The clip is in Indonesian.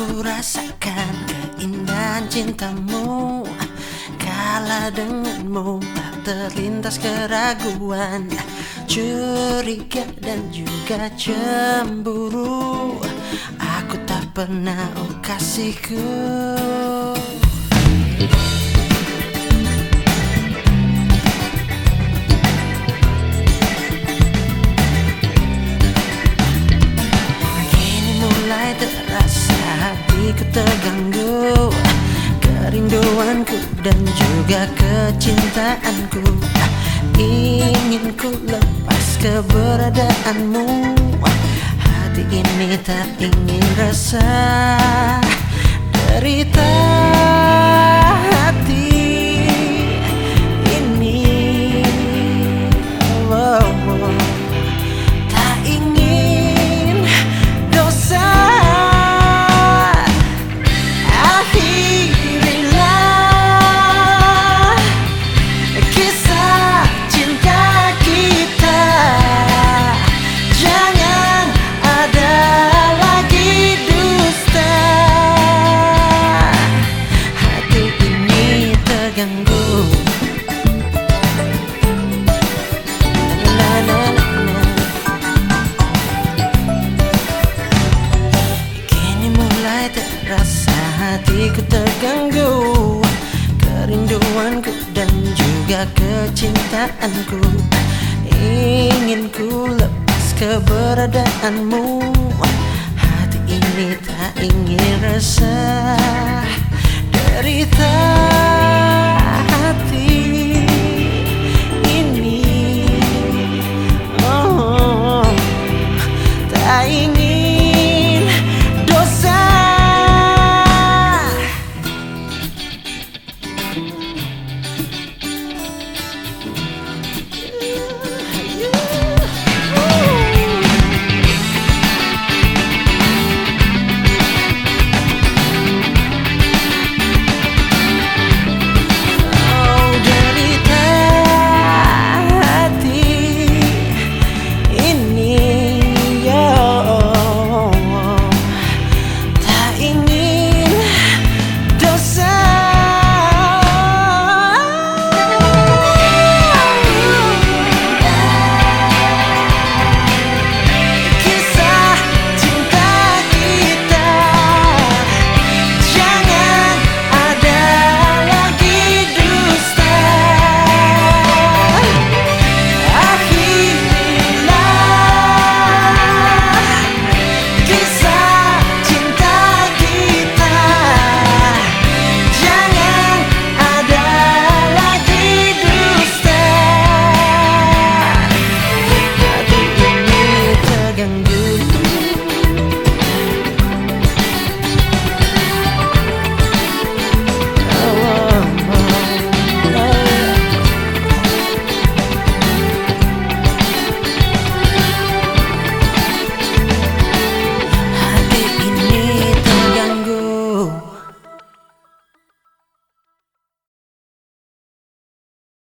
Ku rasakan keindahan cintamu Kala denganmu tak terlintas keraguan Curiga dan juga cemburu. Aku tak pernah oh kasihku hatiku terganggu Kerinduanku dan juga kecintaanku. Ingin ku lepas keberadaanmu. Hati ini tak ingin rasa derita mulai terasa hatiku terganggu. Kerinduanku dan juga kecintaanku. Ingin ku lepas keberadaanmu